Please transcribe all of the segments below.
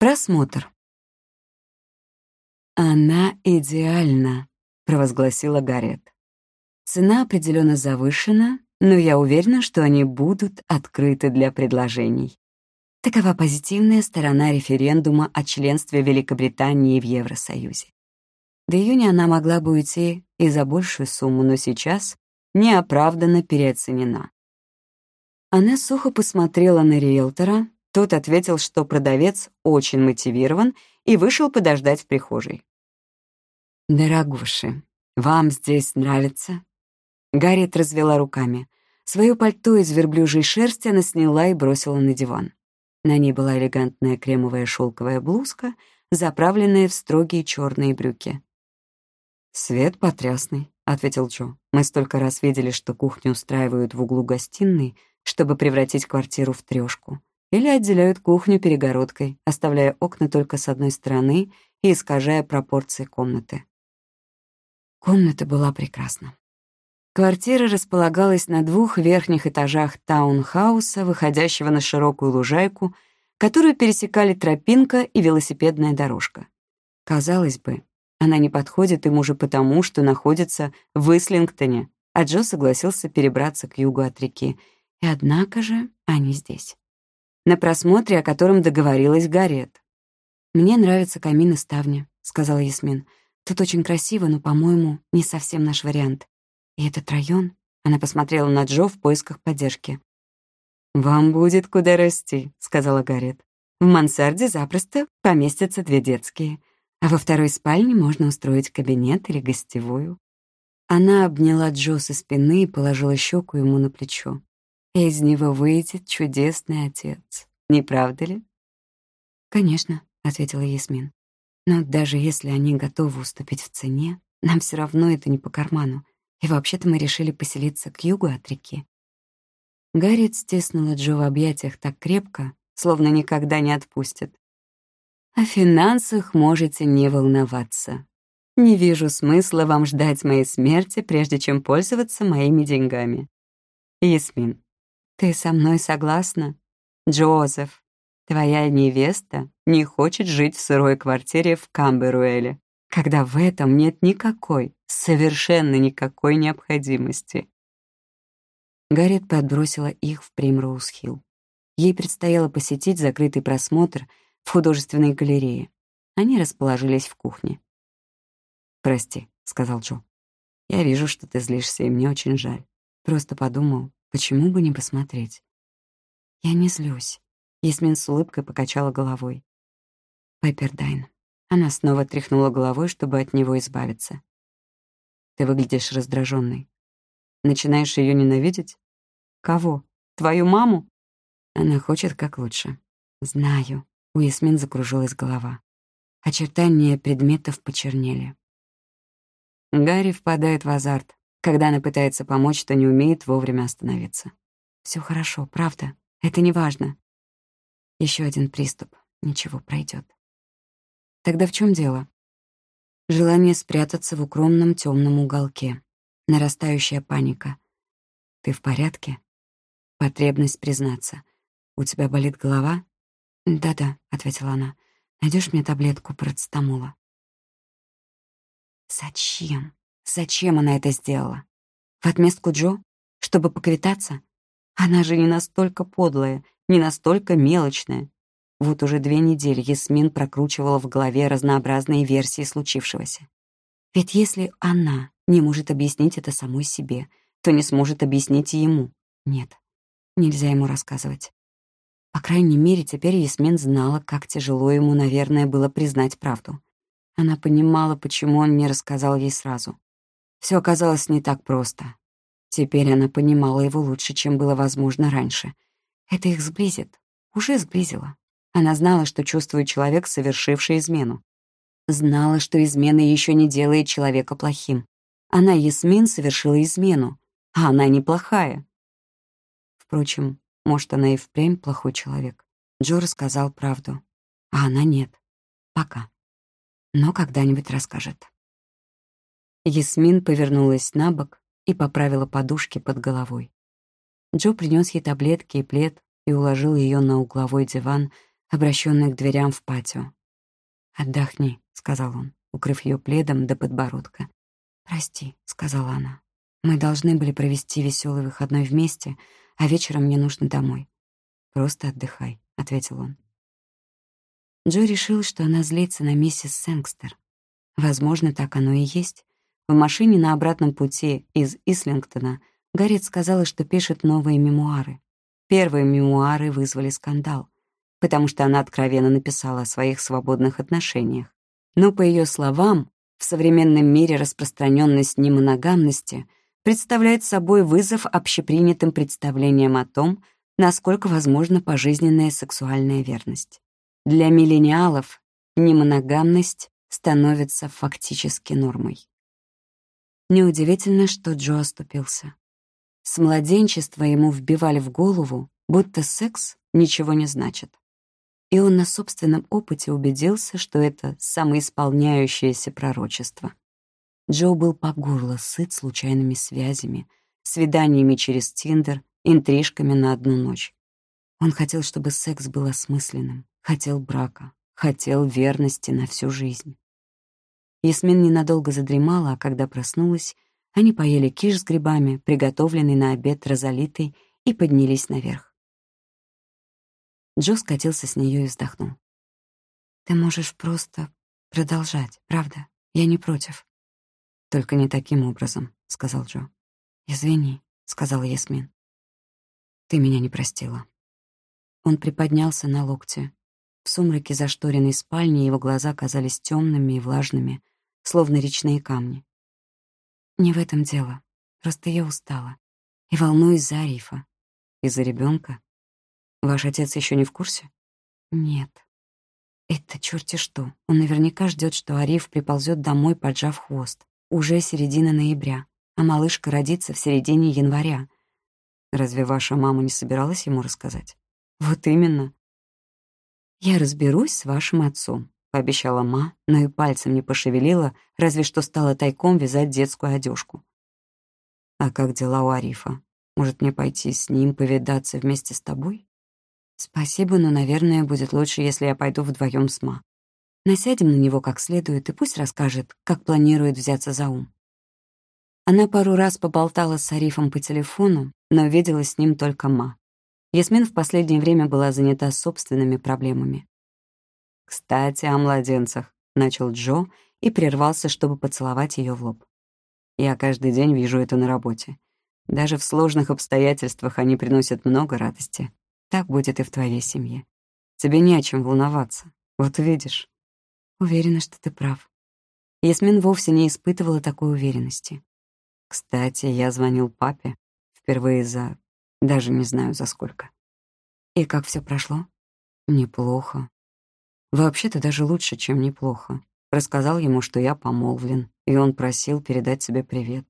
Просмотр. «Она идеальна», — провозгласила Гарет. «Цена определенно завышена, но я уверена, что они будут открыты для предложений». Такова позитивная сторона референдума о членстве Великобритании в Евросоюзе. До июня она могла бы уйти и за большую сумму, но сейчас неоправданно переоценена. Она сухо посмотрела на риэлтора, тот ответил, что продавец очень мотивирован и вышел подождать в прихожей. «Дорогуши, вам здесь нравится?» Гарриет развела руками. Своё пальто из верблюжьей шерсти она сняла и бросила на диван. На ней была элегантная кремовая шелковая блузка, заправленная в строгие черные брюки. «Свет потрясный», — ответил Джо. «Мы столько раз видели, что кухню устраивают в углу гостиной, чтобы превратить квартиру в трёшку. Или отделяют кухню перегородкой, оставляя окна только с одной стороны и искажая пропорции комнаты. Комната была прекрасна. Квартира располагалась на двух верхних этажах таунхауса, выходящего на широкую лужайку, которую пересекали тропинка и велосипедная дорожка. Казалось бы, она не подходит им уже потому, что находится в Ислингтоне, а Джо согласился перебраться к югу от реки. И однако же они здесь. На просмотре, о котором договорилась Гарриет. «Мне нравится камин и ставня», — сказала Ясмин. Тут очень красиво, но, по-моему, не совсем наш вариант. И этот район...» Она посмотрела на Джо в поисках поддержки. «Вам будет куда расти», — сказала Гарриет. «В мансарде запросто поместятся две детские, а во второй спальне можно устроить кабинет или гостевую». Она обняла Джо со спины и положила щеку ему на плечо. «Из него выйдет чудесный отец, не правда ли?» «Конечно», — ответила Ясмин. Но даже если они готовы уступить в цене, нам все равно это не по карману. И вообще-то мы решили поселиться к югу от реки. Гарриет стиснула Джо в объятиях так крепко, словно никогда не отпустит. О финансах можете не волноваться. Не вижу смысла вам ждать моей смерти, прежде чем пользоваться моими деньгами. Ясмин, ты со мной согласна? Джозеф, Твоя невеста не хочет жить в сырой квартире в Камберуэле, когда в этом нет никакой, совершенно никакой необходимости. Гарриет подбросила их в Примроуз-Хилл. Ей предстояло посетить закрытый просмотр в художественной галерее. Они расположились в кухне. «Прости», — сказал Джо. «Я вижу, что ты злишься, и мне очень жаль. Просто подумал, почему бы не посмотреть?» «Я не злюсь. Ясмин с улыбкой покачала головой. Пеппердайн. Она снова тряхнула головой, чтобы от него избавиться. Ты выглядишь раздраженной. Начинаешь ее ненавидеть? Кого? Твою маму? Она хочет как лучше. Знаю. У Ясмин закружилась голова. Очертания предметов почернели. Гарри впадает в азарт. Когда она пытается помочь, то не умеет вовремя остановиться. Все хорошо, правда. Это не важно. Еще один приступ. Ничего, пройдет. Тогда в чем дело? Желание спрятаться в укромном темном уголке. Нарастающая паника. Ты в порядке? Потребность признаться. У тебя болит голова? Да-да, ответила она. Найдешь мне таблетку парацетамола? Зачем? Зачем она это сделала? В отместку Джо? Чтобы поквитаться? Она же не настолько подлая, не настолько мелочная. Вот уже две недели Ясмин прокручивала в голове разнообразные версии случившегося. Ведь если она не может объяснить это самой себе, то не сможет объяснить и ему. Нет, нельзя ему рассказывать. По крайней мере, теперь Ясмин знала, как тяжело ему, наверное, было признать правду. Она понимала, почему он не рассказал ей сразу. Все оказалось не так просто. Теперь она понимала его лучше, чем было возможно раньше — это их сблизит. Уже сблизило. Она знала, что чувствует человек, совершивший измену. Знала, что измена еще не делает человека плохим. Она, Ясмин, совершила измену, а она неплохая. Впрочем, может, она и впрямь плохой человек. Джо рассказал правду, а она нет. Пока. Но когда-нибудь расскажет. Ясмин повернулась на бок и поправила подушки под головой. Джо принес ей таблетки и плед и уложил ее на угловой диван, обращенный к дверям в патио. «Отдохни», — сказал он, укрыв ее пледом до подбородка. «Прости», — сказала она. «Мы должны были провести веселый выходной вместе, а вечером мне нужно домой». «Просто отдыхай», — ответил он. Джо решил, что она злится на миссис Сэнгстер. Возможно, так оно и есть. В машине на обратном пути из Ислингтона Гарриет сказала, что пишет новые мемуары. Первые мемуары вызвали скандал, потому что она откровенно написала о своих свободных отношениях. Но, по ее словам, в современном мире распространенность немоногамности представляет собой вызов общепринятым представлениям о том, насколько возможна пожизненная сексуальная верность. Для миллениалов немоногамность становится фактически нормой. Неудивительно, что Джо оступился. С младенчества ему вбивали в голову, будто секс ничего не значит. И он на собственном опыте убедился, что это самоисполняющееся пророчество. Джо был по горло сыт случайными связями, свиданиями через Тиндер, интрижками на одну ночь. Он хотел, чтобы секс был осмысленным, хотел брака, хотел верности на всю жизнь. Ясмин ненадолго задремала, а когда проснулась, они поели киш с грибами, приготовленный на обед розолитой, и поднялись наверх. Джо скатился с нее и вздохнул. «Ты можешь просто продолжать, правда? Я не против». «Только не таким образом», — сказал Джо. «Извини», — сказала Ясмин. «Ты меня не простила». Он приподнялся на локте, в сумраке зашторенной спальни его глаза казались темными и влажными, словно речные камни. «Не в этом дело. Просто я устала. И волнуюсь за Арифа. Из-за ребенка. Ваш отец еще не в курсе?» «Нет. Это черти что. Он наверняка ждет, что Ариф приползет домой, поджав хвост. Уже середина ноября, а малышка родится в середине января. Разве ваша мама не собиралась ему рассказать? Вот именно. «Я разберусь с вашим отцом», — пообещала Ма, но и пальцем не пошевелила, разве что стала тайком вязать детскую одежку. «А как дела у Арифа? Может, мне пойти с ним повидаться вместе с тобой?» «Спасибо, но, наверное, будет лучше, если я пойду вдвоем с Ма. Насядем на него как следует, и пусть расскажет, как планирует взяться за ум». Она пару раз поболтала с Арифом по телефону, но видела с ним только Ма. Ясмин в последнее время была занята собственными проблемами. «Кстати, о младенцах», — начал Джо и прервался, чтобы поцеловать ее в лоб. «Я каждый день вижу это на работе. Даже в сложных обстоятельствах они приносят много радости. Так будет и в твоей семье. Тебе не о чем волноваться. Вот увидишь». «Уверена, что ты прав». Ясмин вовсе не испытывала такой уверенности. «Кстати, я звонил папе впервые за даже не знаю, за сколько. И как все прошло? Неплохо. Вообще-то даже лучше, чем неплохо. Рассказал ему, что я помолвлен, и он просил передать себе привет.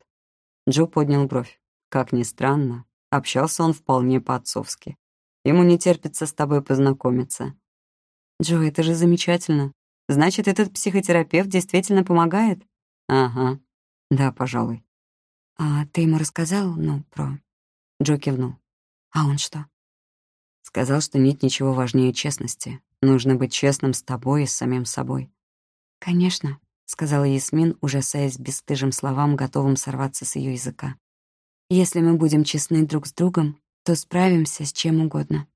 Джо поднял бровь. Как ни странно, общался он вполне по-отцовски. Ему не терпится с тобой познакомиться. Джо, это же замечательно. Значит, этот психотерапевт действительно помогает? Ага. Да, пожалуй. А ты ему рассказал, ну, про... Джо кивнул. А он что? Сказал, что нет ничего важнее честности. Нужно быть честным с тобой и с самим собой. «Конечно», — сказала Ясмин, ужасаясь бесстыжим словам, готовым сорваться с ее языка. «Если мы будем честны друг с другом, то справимся с чем угодно».